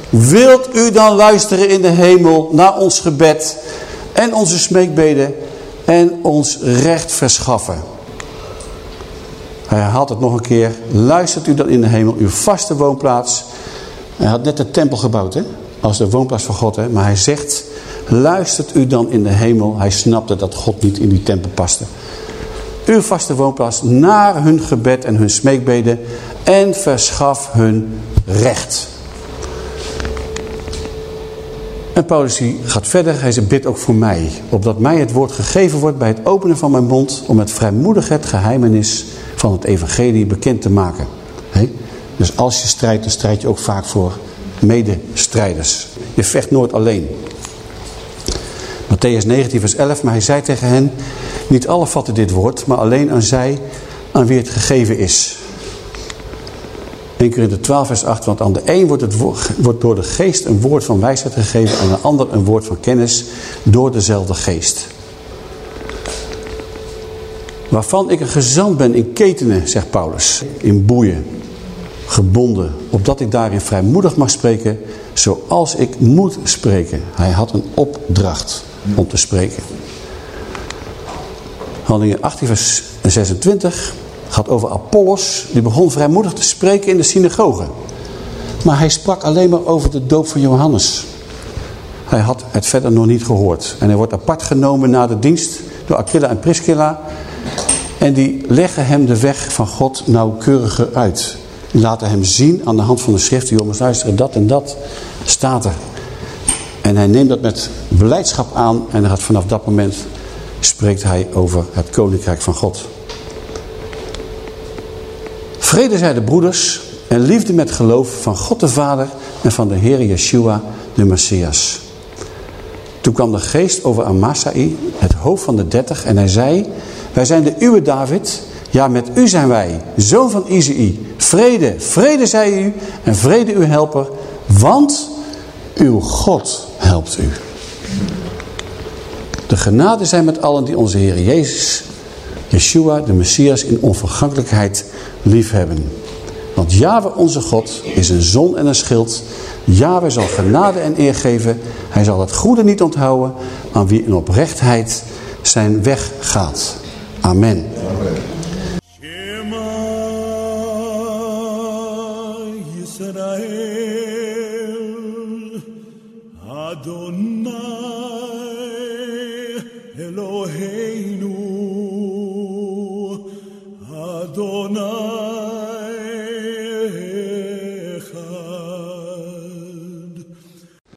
wilt u dan luisteren in de hemel naar ons gebed en onze smeekbeden en ons recht verschaffen. Hij herhaalt het nog een keer. Luistert u dan in de hemel, uw vaste woonplaats. Hij had net de tempel gebouwd, hè? Als de woonplaats van God, hè? Maar hij zegt, luistert u dan in de hemel. Hij snapte dat God niet in die tempel paste. Uw vaste woonplaats naar hun gebed en hun smeekbeden. En verschaf hun recht. En Paulus gaat verder. Hij zegt, bid ook voor mij. Opdat mij het woord gegeven wordt bij het openen van mijn mond. Om met vrijmoedig het geheimenis van het evangelie bekend te maken. Dus als je strijdt, dan strijd je ook vaak voor medestrijders. Je vecht nooit alleen. Matthäus 19 vers 11, maar hij zei tegen hen, niet alle vatten dit woord, maar alleen aan zij aan wie het gegeven is. 1 keer in de 12 vers 8, want aan de een wordt, het wordt door de geest een woord van wijsheid gegeven, aan de ander een woord van kennis door dezelfde geest. Waarvan ik een gezant ben in ketenen, zegt Paulus, in boeien, gebonden, opdat ik daarin vrijmoedig mag spreken, zoals ik moet spreken. Hij had een opdracht om te spreken. Handelingen 18 vers 26 gaat over Apollos. Die begon vrijmoedig te spreken in de synagoge. Maar hij sprak alleen maar over de doop van Johannes. Hij had het verder nog niet gehoord. En hij wordt apart genomen na de dienst door Aquila en Priscilla. En die leggen hem de weg van God nauwkeuriger uit. Die laten hem zien aan de hand van de schrift. Jongens, luisteren, dat en dat staat er. En hij neemt dat met beleidschap aan. En gaat vanaf dat moment spreekt hij over het koninkrijk van God. Vrede zij de broeders en liefde met geloof van God de Vader en van de Heer Yeshua de Messias. Toen kwam de geest over Amasai, het hoofd van de dertig, en hij zei... Wij zijn de uwe David, ja met u zijn wij, zoon van Izei. Vrede, vrede zij u en vrede uw helper, want uw God helpt u. De genade zijn met allen die onze Heer Jezus, Yeshua, de Messias, in onvergankelijkheid liefhebben. Want Jahwe onze God is een zon en een schild. Jahwe zal genade en eer geven. Hij zal het goede niet onthouden aan wie in oprechtheid zijn weg gaat. Amen.